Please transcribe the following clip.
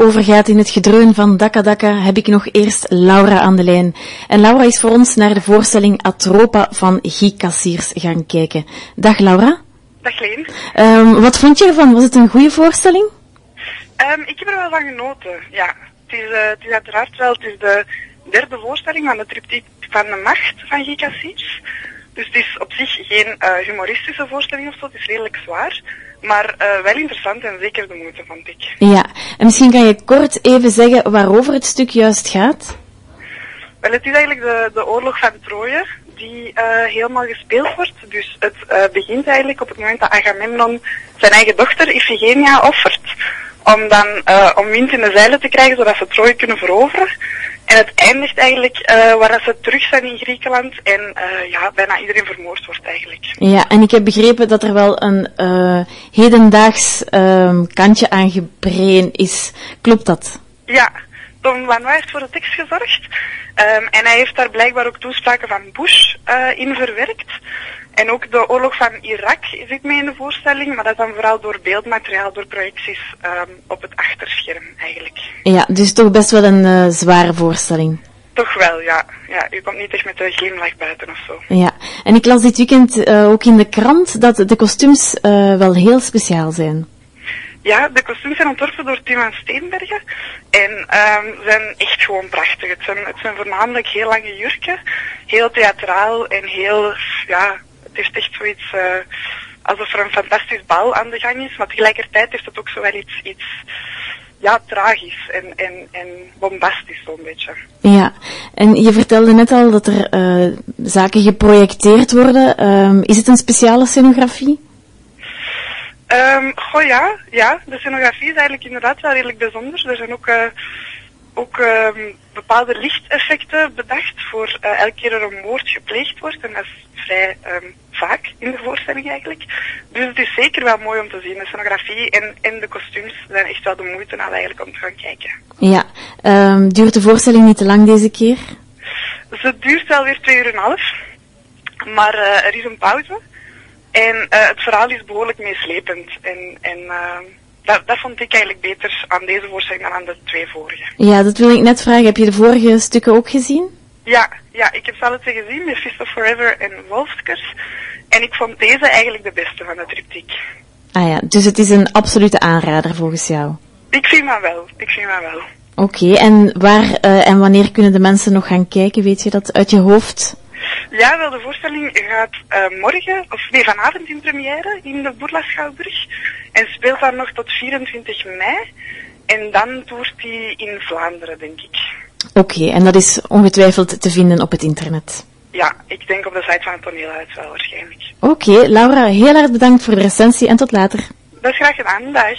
overgaat in het gedreun van Dakka Dakka, heb ik nog eerst Laura aan de lijn. En Laura is voor ons naar de voorstelling Atropa van Guy gaan kijken. Dag Laura. Dag Leen. Um, wat vond je ervan? Was het een goede voorstelling? Um, ik heb er wel van genoten, ja. Het is, uh, het is uiteraard wel, het is de derde voorstelling van de triptiek van de macht van Guy. Dus het is op zich geen uh, humoristische voorstelling of zo, het is redelijk zwaar. Maar uh, wel interessant en zeker de moeite, vond ik. Ja, en misschien kan je kort even zeggen waarover het stuk juist gaat? Wel, het is eigenlijk de, de oorlog van Troje die uh, helemaal gespeeld wordt. Dus het uh, begint eigenlijk op het moment dat Agamemnon zijn eigen dochter Iphigenia offert. Om dan om wind in de zeilen te krijgen, zodat ze Troje kunnen veroveren. En het eindigt eigenlijk uh, waar ze terug zijn in Griekenland en uh, ja, bijna iedereen vermoord wordt eigenlijk. Ja, en ik heb begrepen dat er wel een uh, hedendaags um, kantje aan gebreen is. Klopt dat? Ja, Tom Lanois heeft voor de tekst gezorgd. Um, en hij heeft daar blijkbaar ook toespraken van Bush in verwerkt. En ook de oorlog van Irak zit mee in de voorstelling, maar dat dan vooral door beeldmateriaal, door projecties um, op het achterscherm eigenlijk. Ja, dus toch best wel een uh, zware voorstelling. Toch wel, ja. ja. U komt niet echt met een glimlach buiten of zo. Ja, en ik las dit weekend uh, ook in de krant dat de kostuums uh, wel heel speciaal zijn. Ja, de kostuums zijn ontworpen door Tim Steenbergen en um, zijn echt gewoon prachtig. Het zijn, het zijn voornamelijk heel lange jurken, heel theatraal en heel, ja, het heeft echt zoiets uh, alsof er een fantastisch bal aan de gang is, maar tegelijkertijd heeft het ook zo wel iets, iets ja, tragisch en, en, en bombastisch zo'n beetje. Ja, en je vertelde net al dat er uh, zaken geprojecteerd worden. Um, is het een speciale scenografie? Um, goh ja, ja, de scenografie is eigenlijk inderdaad wel redelijk bijzonder. Er zijn ook, uh, ook um, bepaalde lichteffecten bedacht voor uh, elke keer er een moord gepleegd wordt. En is vrij um, vaak in de voorstelling eigenlijk. Dus het is zeker wel mooi om te zien. De scenografie en, en de kostuums zijn echt wel de moeite aan eigenlijk om te gaan kijken. Ja, um, duurt de voorstelling niet te lang deze keer? Ze duurt wel weer twee uur en een half. Maar uh, er is een pauze. En uh, het verhaal is behoorlijk meeslepend. En, en uh, dat, dat vond ik eigenlijk beter aan deze voorstelling dan aan de twee vorige. Ja, dat wil ik net vragen. Heb je de vorige stukken ook gezien? Ja, ja ik heb ze alle twee gezien, Mephisto Forever en Wolfskers. En ik vond deze eigenlijk de beste van de triptiek. Ah ja, dus het is een absolute aanrader volgens jou? Ik vind maar wel, ik vind maar wel. Oké, okay, en waar uh, en wanneer kunnen de mensen nog gaan kijken? Weet je dat uit je hoofd? Ja, wel, de voorstelling gaat uh, morgen, of nee, vanavond in première in de Boerla Schouwburg. En speelt dan nog tot 24 mei. En dan toert hij in Vlaanderen, denk ik. Oké, okay, en dat is ongetwijfeld te vinden op het internet? Ja, ik denk op de site van het toneelhuis wel waarschijnlijk. Oké, okay, Laura, heel erg bedankt voor de recensie en tot later. Dat is graag gedaan, dag.